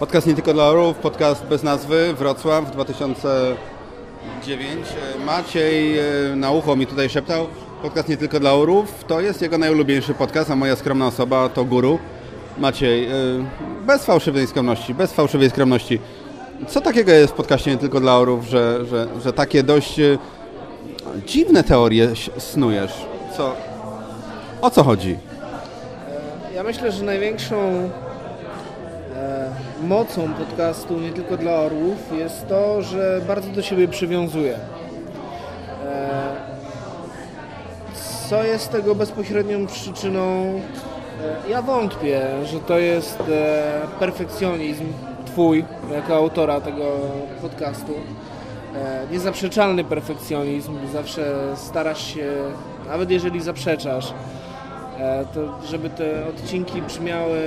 Podcast nie tylko dla orłów, podcast bez nazwy, Wrocław 2009. Maciej e, na ucho mi tutaj szeptał, podcast nie tylko dla orłów, to jest jego najulubieńszy podcast, a moja skromna osoba to guru. Maciej, e, bez fałszywej skromności, bez fałszywej skromności. Co takiego jest w podcaście nie tylko dla orłów, że, że, że takie dość e, dziwne teorie snujesz? Co? O co chodzi? Ja myślę, że największą e, mocą podcastu nie tylko dla orłów jest to, że bardzo do siebie przywiązuje. E, co jest tego bezpośrednią przyczyną? E, ja wątpię, że to jest e, perfekcjonizm Twój, jako autora tego podcastu. E, niezaprzeczalny perfekcjonizm, zawsze starasz się, nawet jeżeli zaprzeczasz, e, to żeby te odcinki brzmiały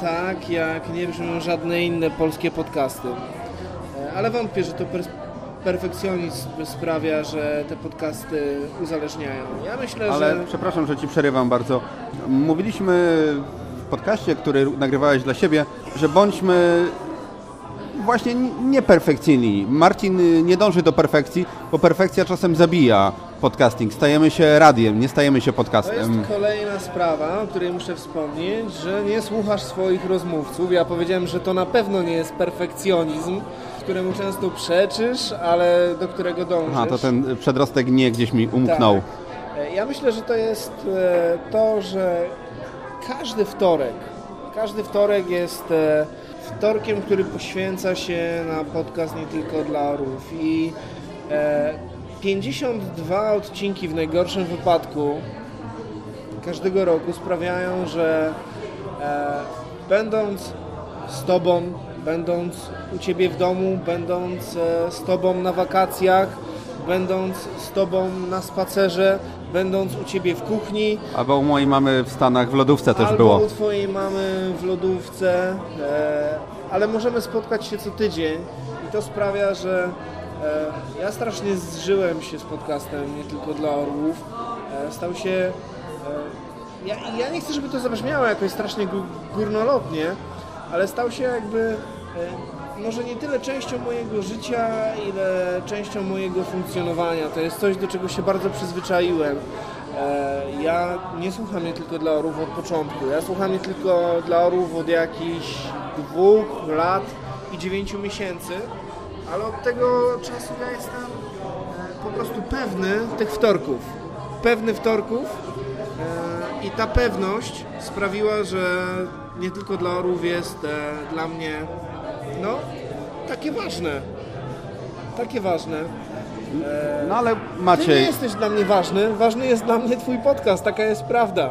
tak, jak nie brzmią żadne inne polskie podcasty. E, Ale wątpię, że to per perfekcjonizm sprawia, że te podcasty uzależniają. Ja myślę, Ale że... przepraszam, że Ci przerywam bardzo. Mówiliśmy w podcaście, który nagrywałeś dla siebie, że bądźmy właśnie nieperfekcyjni. Marcin nie dąży do perfekcji, bo perfekcja czasem zabija podcasting. Stajemy się radiem, nie stajemy się To podcastem. jest kolejna sprawa, o której muszę wspomnieć, że nie słuchasz swoich rozmówców. Ja powiedziałem, że to na pewno nie jest perfekcjonizm, któremu często przeczysz, ale do którego dążysz. Aha, to ten przedrostek nie gdzieś mi umknął. Tak. E, Ja myślę, że to jest e, to, że każdy wtorek, każdy wtorek jest e, wtorkiem, który poświęca się na podcast nie tylko dla orłów i 52 odcinki w najgorszym wypadku każdego roku sprawiają, że e, będąc z Tobą, będąc u Ciebie w domu, będąc e, z Tobą na wakacjach, będąc z Tobą na spacerze, będąc u Ciebie w kuchni, Albo u mojej mamy w Stanach w lodówce też albo było. u Twojej mamy w lodówce, e, ale możemy spotkać się co tydzień i to sprawia, że ja strasznie zżyłem się z podcastem nie tylko dla orłów. E, stał się... E, ja, ja nie chcę, żeby to zabrzmiało jakoś strasznie gó- górnolotnie, ale stał się jakby e, może nie tyle częścią mojego życia, ile częścią mojego funkcjonowania. To jest coś, do czego się bardzo przyzwyczaiłem. E, Ja nie słucham nie tylko dla orłów od początku. Ja słucham nie tylko dla orłów od jakichś dwóch lat i dziewięciu miesięcy, ale od tego czasu ja jestem e, po prostu pewny tych wtorków. Pewny wtorków e, i ta pewność sprawiła, że nie tylko dla orłów jest e, dla mnie no, takie ważne. Takie ważne. No ale Ty nie Maciej, jesteś dla mnie ważny, ważny jest dla mnie twój podcast, taka jest prawda.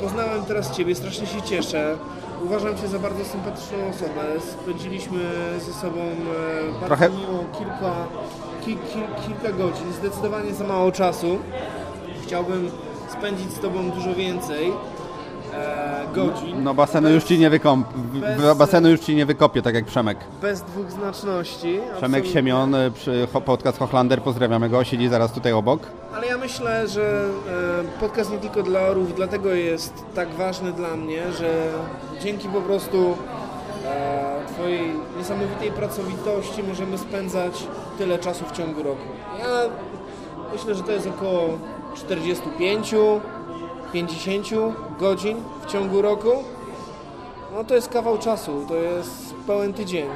Poznałem teraz ciebie, strasznie się cieszę. Uważam cię za bardzo sympatyczną osobę. Spędziliśmy ze sobą e, bardzo Trochę- miło kilka, ki, ki, kilka godzin, zdecydowanie za mało czasu. Chciałbym spędzić z tobą dużo więcej godzin. no basenu już Ci nie wykąp... bez- basenu już Ci nie wykopię, tak jak Przemek. Bez dwuznaczności. Przemek absolutnie. Siemion, y, przy podcast Hochlander, pozdrawiamy go, siedzi zaraz tutaj obok. Ale ja myślę, że e, podcast nie tylko dla orów, dlatego jest tak ważny dla mnie, że dzięki po prostu e, Twojej niesamowitej pracowitości możemy spędzać tyle czasu w ciągu roku. Ja myślę, że to jest około 45, 50 godzin w ciągu roku. No to jest kawał czasu, to jest pełen tydzień.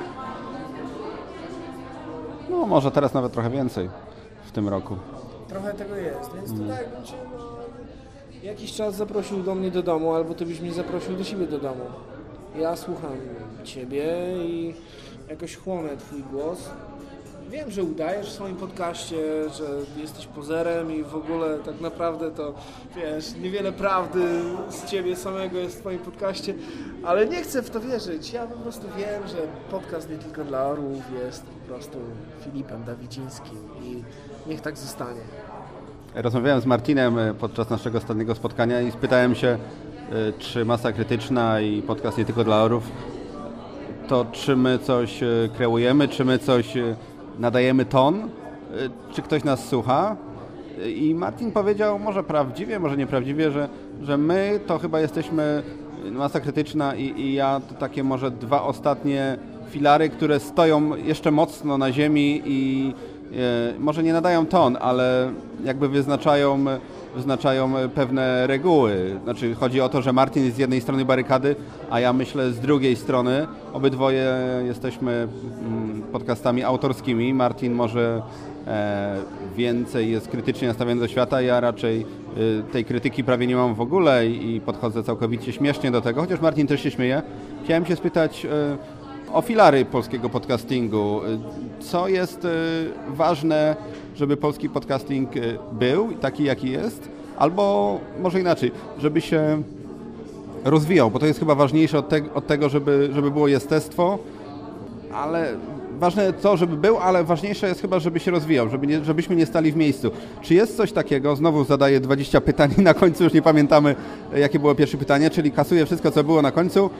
No może teraz nawet trochę więcej w tym roku. Trochę tego jest, więc to tak jakbym cię no, jakiś czas zaprosił do mnie do domu, albo ty byś mnie zaprosił do siebie do domu. Ja słucham ciebie i jakoś chłonę twój głos. Wiem, że udajesz w swoim podcaście, że jesteś pozerem i w ogóle tak naprawdę to, wiesz, niewiele prawdy z ciebie samego jest w twoim podcaście, ale nie chcę w to wierzyć. Ja po prostu wiem, że podcast nie tylko dla orłów jest po prostu Filipem Dawidzińskim i niech tak zostanie. Rozmawiałem z Martinem y, podczas naszego ostatniego spotkania i spytałem się, y, czy masa krytyczna i podcast nie tylko dla orów, to czy my coś y, kreujemy, czy my coś nadajemy ton, y, czy ktoś nas słucha. Y, I Martin powiedział, może prawdziwie, może nieprawdziwie, że, że my to chyba jesteśmy masa krytyczna i, i ja to takie może dwa ostatnie filary, które stoją jeszcze mocno na ziemi i może nie nadają ton, ale jakby wyznaczają, wyznaczają pewne reguły. Znaczy chodzi o to, że Martin jest z jednej strony barykady, a ja myślę z drugiej strony. Obydwoje jesteśmy mm, podcastami autorskimi. Martin może e, więcej jest krytycznie nastawiony do świata, ja raczej y, tej krytyki prawie nie mam w ogóle i podchodzę całkowicie śmiesznie do tego, chociaż Martin też się śmieje. Chciałem się spytać y, o filary polskiego podcastingu. Y, co jest ważne, żeby polski podcasting był taki, jaki jest? Albo może inaczej, żeby się rozwijał, bo to jest chyba ważniejsze od, te, od tego, żeby, żeby było jestestwo, ale ważne to, żeby był, ale ważniejsze jest chyba, żeby się rozwijał, żeby nie, żebyśmy nie stali w miejscu. Czy jest coś takiego, znowu zadaję 20 pytań i na końcu już nie pamiętamy, jakie było pierwsze pytanie, czyli kasuję wszystko, co było na końcu,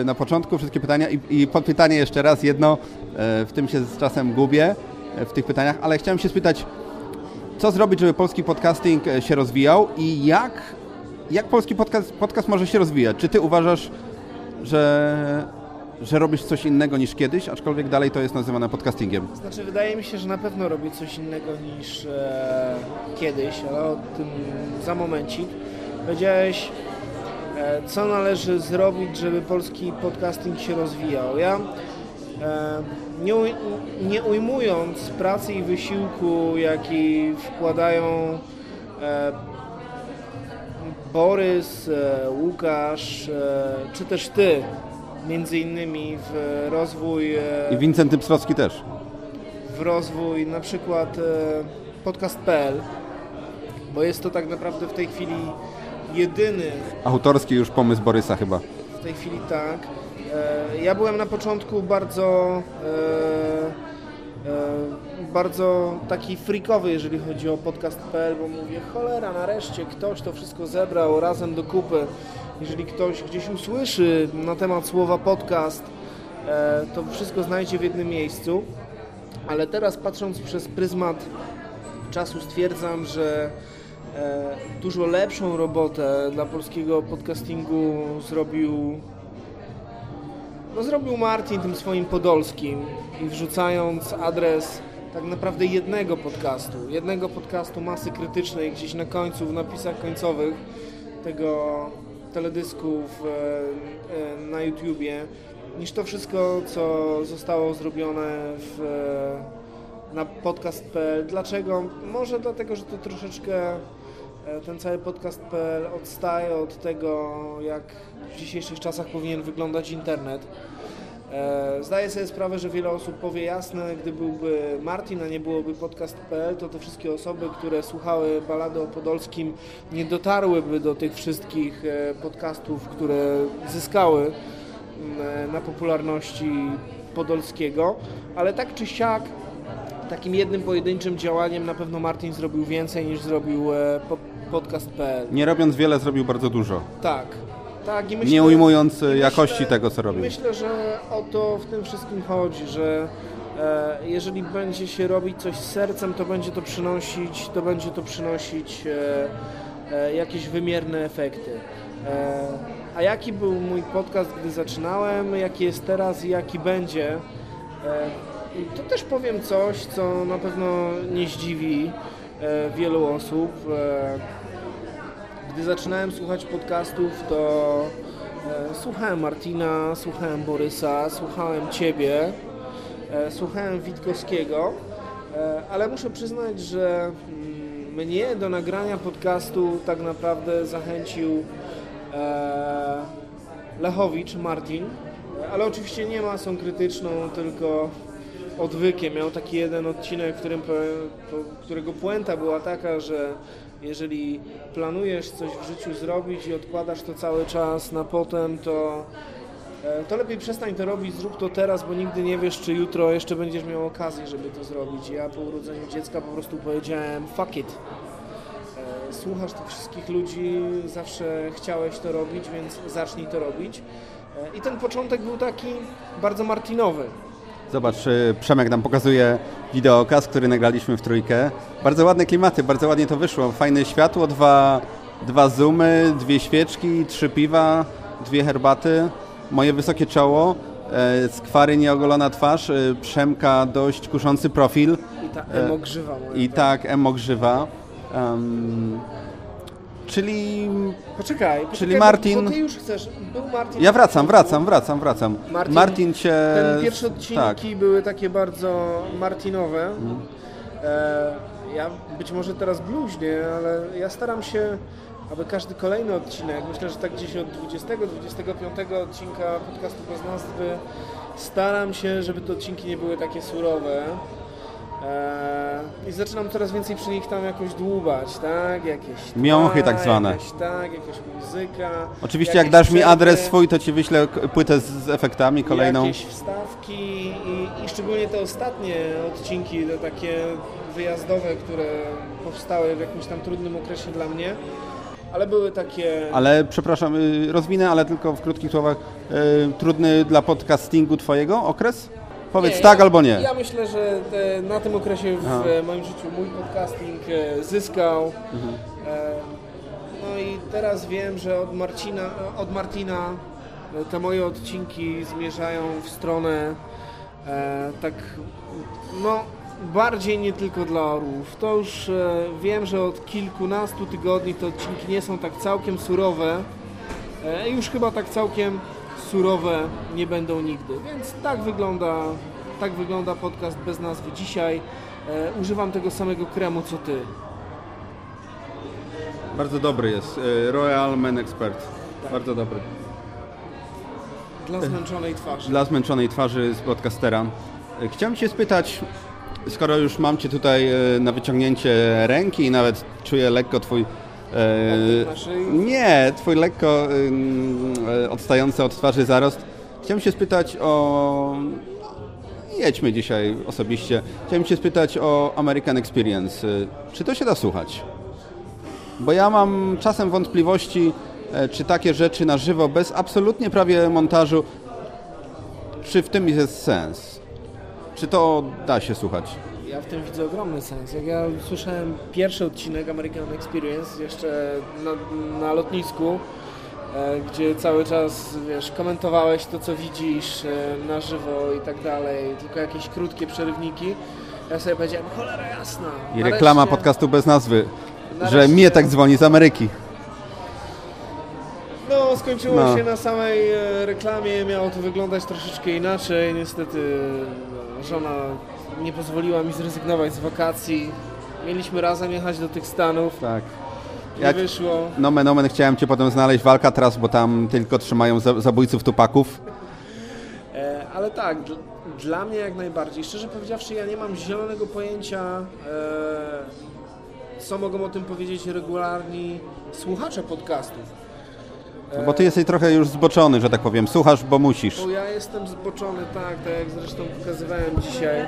e, na początku, wszystkie pytania i, i podpytanie jeszcze raz, jedno, e, w tym się z czasem gubię, e, w tych pytaniach, ale chciałem się spytać, co zrobić, żeby polski podcasting się rozwijał i jak, jak polski podcast, podcast może się rozwijać? Czy ty uważasz, że że robisz coś innego niż kiedyś, aczkolwiek dalej to jest nazywane podcastingiem? Znaczy, wydaje mi się, że na pewno robię coś innego niż e, kiedyś, ale o tym za momencik. Powiedziałeś, e, co należy zrobić, żeby polski podcasting się rozwijał. Ja e, nie, nie ujmując pracy i wysiłku, jaki wkładają e, Borys, e, Łukasz, czy też Ty między innymi w rozwój... E, I Wincenty Pstrowski też. W rozwój na przykład e, podcast.pl, bo jest to tak naprawdę w tej chwili jedyny... Autorski już pomysł Borysa chyba. W tej chwili tak. E, ja byłem na początku bardzo bardzo taki freakowy, jeżeli chodzi o podcast.pl, bo mówię, cholera, nareszcie ktoś to wszystko zebrał razem do kupy jeżeli ktoś gdzieś usłyszy na temat słowa podcast, e, to wszystko znajdzie w jednym miejscu. Ale teraz patrząc przez pryzmat czasu stwierdzam, że e, dużo lepszą robotę dla polskiego podcastingu zrobił no zrobił Martin tym swoim podolskim i wrzucając adres tak naprawdę jednego podcastu, jednego podcastu masy krytycznej gdzieś na końcu, w napisach końcowych tego teledysków e, e, na YouTubie, niż to wszystko, co zostało zrobione w, e, na podcast.pl. Dlaczego? Może dlatego, że to troszeczkę ten cały podcast.pl odstaje od tego, jak w dzisiejszych czasach powinien wyglądać internet. E, zdaję sobie sprawę, że wiele osób powie jasne, gdy byłby Martin, a nie byłoby podcast.pl, to te wszystkie osoby, które słuchały balady o Podolskim nie dotarłyby do tych wszystkich e, podcastów, które zyskały mm, na popularności Podolskiego, ale tak czy siak takim jednym pojedynczym działaniem na pewno Martin zrobił więcej niż zrobił e, podcast.pl. Nie robiąc wiele, zrobił bardzo dużo. Tak, tak, myślę, nie ujmując myślę, jakości tego, co robi. Myślę, że o to w tym wszystkim chodzi, że e, jeżeli będzie się robić coś z sercem, to będzie to przynosić, to będzie to przynosić e, e, jakieś wymierne efekty. E, a jaki był mój podcast, gdy zaczynałem, jaki jest teraz i jaki będzie, e, to też powiem coś, co na pewno nie zdziwi e, wielu osób. Gdy zaczynałem słuchać podcastów, to e, słuchałem Martina, słuchałem Borysa, słuchałem Ciebie, e, słuchałem Witkowskiego, e, ale muszę przyznać, że mm, mnie do nagrania podcastu tak naprawdę zachęcił Lechowicz, Martin, ale oczywiście nie masą krytyczną, tylko odwykiem. Miał taki jeden odcinek, w którym, którego puenta była taka, że jeżeli planujesz coś w życiu zrobić i odkładasz to cały czas na potem, to, e, to lepiej przestań to robić, zrób to teraz, bo nigdy nie wiesz, czy jutro jeszcze będziesz miał okazję, żeby to zrobić. Ja po urodzeniu dziecka po prostu powiedziałem fuck it. E, słuchasz tych wszystkich ludzi, zawsze chciałeś to robić, więc zacznij to robić. E, I ten początek był taki bardzo martinowy. Zobacz, y, Przemek nam pokazuje wideokaz, który nagraliśmy w trójkę. Bardzo ładne klimaty, bardzo ładnie to wyszło. Fajne światło, dwa, dwa zoomy, dwie świeczki, trzy piwa, dwie herbaty, moje wysokie czoło, e, skwary nieogolona twarz, e, Przemka dość kuszący profil I ta emo grzywa moja. i tak emo grzywa. Czyli Poczekaj, poczekaj, Czyli Martin- Bo ty już chcesz. Był Martin. ja wracam, wracam, wracam, wracam. Martin- Martin cię... Ten pierwsze odcinki Tak, były takie bardzo Martinowe. E, ja być może teraz bluźnię, ale ja staram się, aby każdy kolejny odcinek, myślę, że tak gdzieś od 20-25 odcinka podcastu bez nazwy, staram się, żeby te odcinki nie były takie surowe. E, I zaczynam coraz więcej przy nich tam jakoś dłubać, tak? Jakieś Miąchy tak zwane. Jakaś, tak, jakaś muzyka. Oczywiście jak jakieś dasz mi adres swój, to ci wyślę płytę z, z efektami kolejną. Jakieś wstawki i, i szczególnie te ostatnie odcinki, te takie wyjazdowe, które powstały w jakimś tam trudnym okresie dla mnie, ale były takie... Ale przepraszam, y, rozwinę, ale tylko w krótkich słowach. y, Trudny dla podcastingu twojego okres? Powiedz Nie, tak ja, albo nie. Ja myślę, że te, na tym okresie w Aha. e, moim życiu mój podcasting e, zyskał. Mhm. E, no i teraz wiem, że od Marcina, od Martina te moje odcinki zmierzają w stronę tak no bardziej nie tylko dla orłów. To już wiem, że od kilkunastu tygodni te odcinki nie są tak całkiem surowe. Już chyba tak całkiem surowe nie będą nigdy. Więc tak wygląda, tak wygląda podcast bez nazwy dzisiaj. E, używam tego samego kremu co ty. Bardzo dobry jest. y, Royal Men Expert. Bardzo dobry. Dla zmęczonej twarzy. Dla zmęczonej twarzy z podcastera. Y, Chciałem Cię spytać, skoro już mam Cię tutaj na wyciągnięcie ręki i nawet czuję lekko Twój... szyi? Nie, Twój lekko y, odstający od twarzy zarost. Chciałem się spytać o... Jedźmy dzisiaj osobiście. Chciałem Cię spytać o American Experience. Y, Czy to się da słuchać? Bo ja mam czasem wątpliwości, e, czy takie rzeczy na żywo, bez absolutnie prawie montażu, czy w tym jest sens? Czy to da się słuchać? Ja w tym widzę ogromny sens. Jak ja słyszałem pierwszy odcinek American Experience jeszcze na, na lotnisku, e, gdzie cały czas wiesz, komentowałeś to, co widzisz e, na żywo i tak dalej, tylko jakieś krótkie przerywniki. Ja sobie powiedziałem, cholera jasna. I reklama nareszcie- podcastu bez nazwy, że nareszcie- mnie tak dzwoni z Ameryki. No, skończyło No. się na samej e, reklamie, miało to wyglądać troszeczkę inaczej. Niestety no, żona nie pozwoliła mi zrezygnować z wakacji. Mieliśmy razem jechać do tych Stanów, Tak. nie Jak- wyszło. Nomen omen chciałem Cię potem znaleźć w Alcatraz, bo tam tylko trzymają za- zabójców tupaków. E, ale tak, dl- dla mnie jak najbardziej. Szczerze powiedziawszy, ja nie mam zielonego pojęcia, e, co mogą o tym powiedzieć regularni słuchacze podcastów. Bo Ty jesteś trochę już zboczony, że tak powiem. Słuchasz, bo musisz. Bo ja jestem zboczony, tak, tak jak zresztą pokazywałem dzisiaj.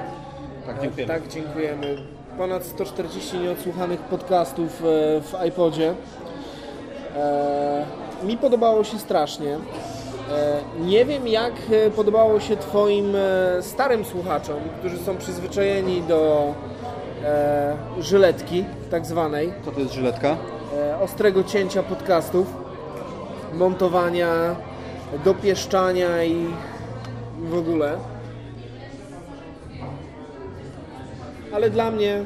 Tak, dziękujemy. Tak, dziękujemy. Ponad 140 nieodsłuchanych podcastów e, w iPodzie. E, mi podobało się strasznie. E, nie wiem, jak podobało się Twoim starym słuchaczom, którzy są przyzwyczajeni do żyletki, tak zwanej, Co to jest żyletka? ostrego cięcia podcastów, montowania, dopieszczania i w ogóle. Ale dla mnie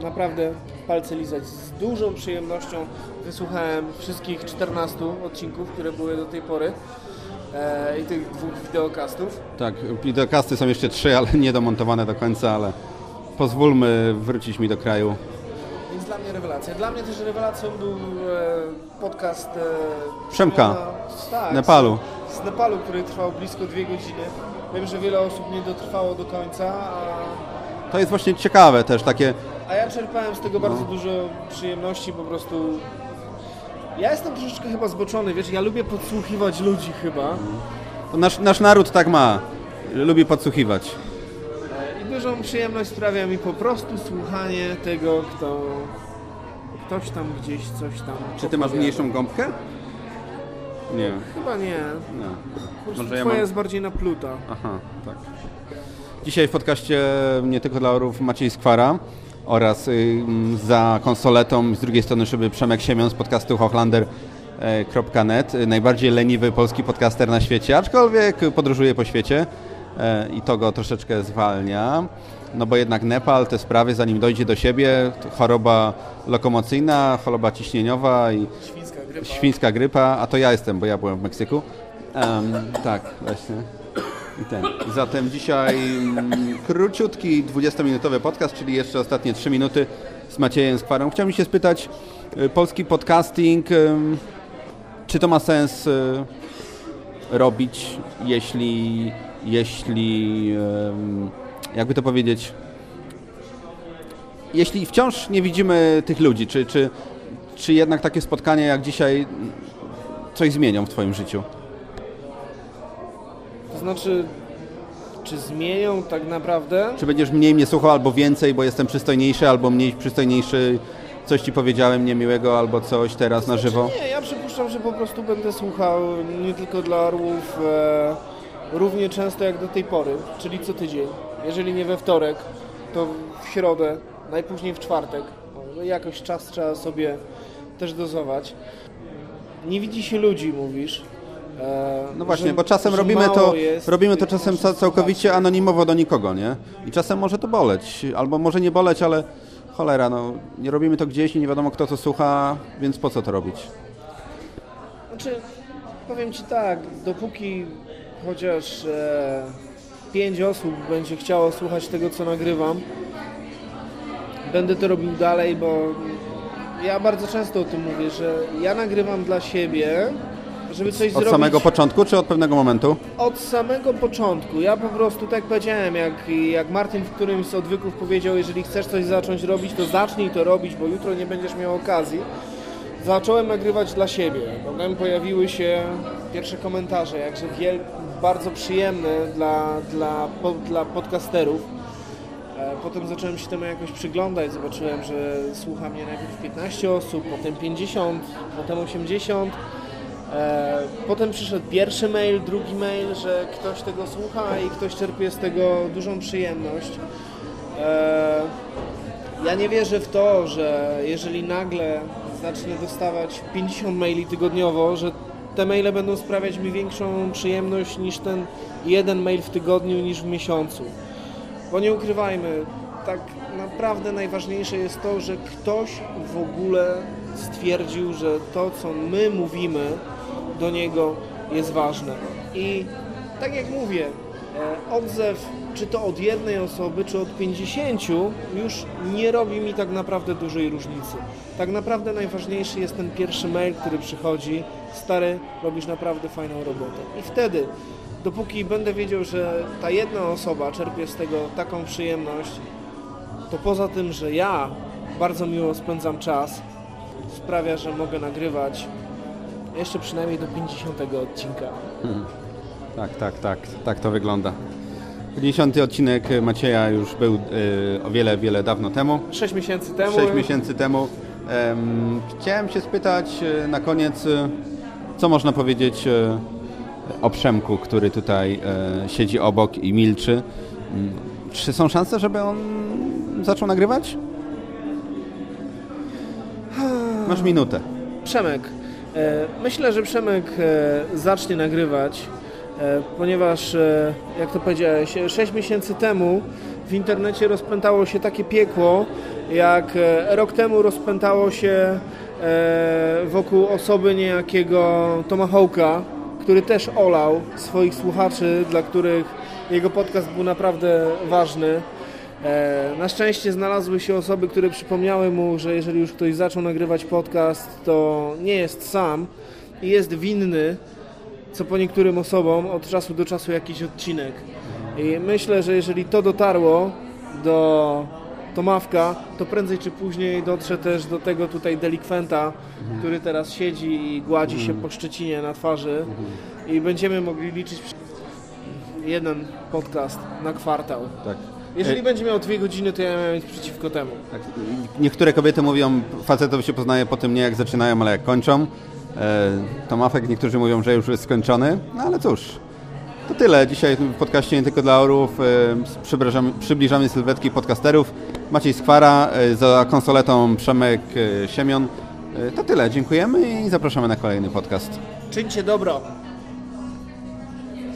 naprawdę palce lizać. Z dużą przyjemnością wysłuchałem wszystkich 14 odcinków, które były do tej pory e, i tych dwóch wideokastów. Tak, wideokasty są jeszcze trzy, ale nie domontowane do końca, ale pozwólmy wrócić mi do kraju. Więc dla mnie rewelacja. Dla mnie też rewelacją był e, podcast e, Przemka. Szymona- tak, Nepalu. Z, z Nepalu, który trwał blisko dwie godziny. Wiem, że wiele osób nie dotrwało do końca, a, To jest właśnie ciekawe też, takie a ja czerpałem z tego No. bardzo dużo przyjemności, po prostu... Ja jestem troszeczkę chyba zboczony, wiesz, ja lubię podsłuchiwać ludzi chyba To nasz, nasz naród tak ma. Lubi podsłuchiwać. i dużą przyjemność sprawia mi po prostu słuchanie tego, kto... Ktoś tam gdzieś coś tam Czy ty masz opowiada. mniejszą gąbkę? Nie. Chyba nie. nie. Po prostu Może ja twoja mam- jest bardziej napluta. Aha, tak. Dzisiaj w podcaście nie tylko dla orów Maciej Skwara oraz y, m, za konsoletą z drugiej strony szyby Przemek Siemion z podcastu Hochlander .net, najbardziej leniwy polski podcaster na świecie, aczkolwiek podróżuje po świecie i to go troszeczkę zwalnia. No bo jednak Nepal, te sprawy, zanim dojdzie do siebie, choroba lokomocyjna, choroba ciśnieniowa i Świńska grypa. świńska grypa, a to ja jestem, bo ja byłem w Meksyku. Um, tak, właśnie. I ten. Zatem dzisiaj mm, króciutki, 20-minutowy podcast, czyli jeszcze ostatnie 3 minuty z Maciejem Skwarą. Chciałbym się spytać, y, polski podcasting, ym, czy to ma sens y, robić, jeśli, jeśli jakby to powiedzieć, jeśli wciąż nie widzimy tych ludzi, czy, czy, czy jednak takie spotkania jak dzisiaj coś zmienią w Twoim życiu? Znaczy, czy zmienią tak naprawdę? Czy będziesz mniej mnie słuchał, albo więcej, bo jestem przystojniejszy, albo mniej przystojniejszy, coś Ci powiedziałem niemiłego, albo coś teraz na żywo? Nie, ja przypuszczam, że po prostu będę słuchał nie tylko dla orłów, e, równie często jak do tej pory, czyli co tydzień. Jeżeli nie we wtorek, to w środę, najpóźniej w czwartek. No, jakoś czas trzeba sobie też dozować. Nie widzi się ludzi, mówisz. E, No właśnie, bo czasem robimy to, jest robimy to czasem całkowicie anonimowo do nikogo, nie? I czasem może to boleć, albo może nie boleć, ale cholera, no nie robimy to gdzieś i nie wiadomo kto to słucha, więc po co to robić? Znaczy, powiem Ci tak, dopóki chociaż e, pięć osób będzie chciało słuchać tego, co nagrywam, będę to robił dalej, bo ja bardzo często o tym mówię, że ja nagrywam dla siebie, żeby coś Od zrobić samego początku, czy od pewnego momentu? od samego początku. Ja po prostu, tak powiedziałem, jak, jak Martin w którymś z odwyków powiedział, jeżeli chcesz coś zacząć robić, to zacznij to robić, bo jutro nie będziesz miał okazji. Zacząłem nagrywać dla siebie. Potem pojawiły się pierwsze komentarze, jakże wiel, bardzo przyjemne dla, dla, po, dla podcasterów. E, Potem zacząłem się temu jakoś przyglądać, zobaczyłem, że słucha mnie najpierw 15 osób, potem 50, potem 80. E, Potem przyszedł pierwszy mail, drugi mail, że ktoś tego słucha i ktoś czerpie z tego dużą przyjemność. E, Ja nie wierzę w to, że jeżeli nagle zacznę dostawać 50 maili tygodniowo, że te maile będą sprawiać mi większą przyjemność niż ten jeden mail w tygodniu, niż w miesiącu. Bo nie ukrywajmy, tak naprawdę najważniejsze jest to, że ktoś w ogóle stwierdził, że to, co my mówimy do niego jest ważne. I tak jak mówię, e, odzew, czy to od jednej osoby, czy od 50, już nie robi mi tak naprawdę dużej różnicy. Tak naprawdę najważniejszy jest ten pierwszy mail, który przychodzi. Stary, robisz naprawdę fajną robotę. I wtedy, dopóki będę wiedział, że ta jedna osoba czerpie z tego taką przyjemność, to poza tym, że ja bardzo miło spędzam czas, sprawia, że mogę nagrywać jeszcze przynajmniej do 50 odcinka. Tak, tak, tak, tak to wygląda. 50 odcinek Macieja już był y, o wiele, wiele dawno temu. 6 miesięcy temu. 6 miesięcy temu. Em, chciałem się spytać e, na koniec, e, co można powiedzieć o Przemku, który tutaj siedzi obok i milczy. Mm, Czy są szanse, żeby on zaczął nagrywać? Masz minutę. Przemek. E, Myślę, że Przemek e, zacznie nagrywać, e, ponieważ, jak to powiedziałeś, 6 miesięcy temu w internecie rozpętało się takie piekło, jak rok temu rozpętało się wokół osoby niejakiego Tomahawka, który też olał swoich słuchaczy, dla których jego podcast był naprawdę ważny. E, Na szczęście znalazły się osoby, które przypomniały mu, że jeżeli już ktoś zaczął nagrywać podcast, to nie jest sam i jest winny, co po niektórym osobom, od czasu do czasu jakiś odcinek. I myślę, że jeżeli to dotarło do Tomawka, to prędzej czy później dotrze też do tego tutaj delikwenta, który teraz siedzi i gładzi się po szczecinie na twarzy i będziemy mogli liczyć jeden podcast na kwartał. Tak. Jeżeli będzie miał dwie godziny, to ja miałem nic przeciwko temu. tak. Niektóre kobiety mówią, facetów się poznaje po tym nie jak zaczynają, ale jak kończą. E, Tomafek, niektórzy mówią, że już jest skończony, no ale cóż. To tyle. Dzisiaj w podcaście nie tylko dla orów. e, Przybliżamy, przybliżamy sylwetki podcasterów. Maciej Skwara, e, za konsoletą Przemek Siemion. To tyle, dziękujemy i zapraszamy na kolejny podcast. Czyńcie dobro.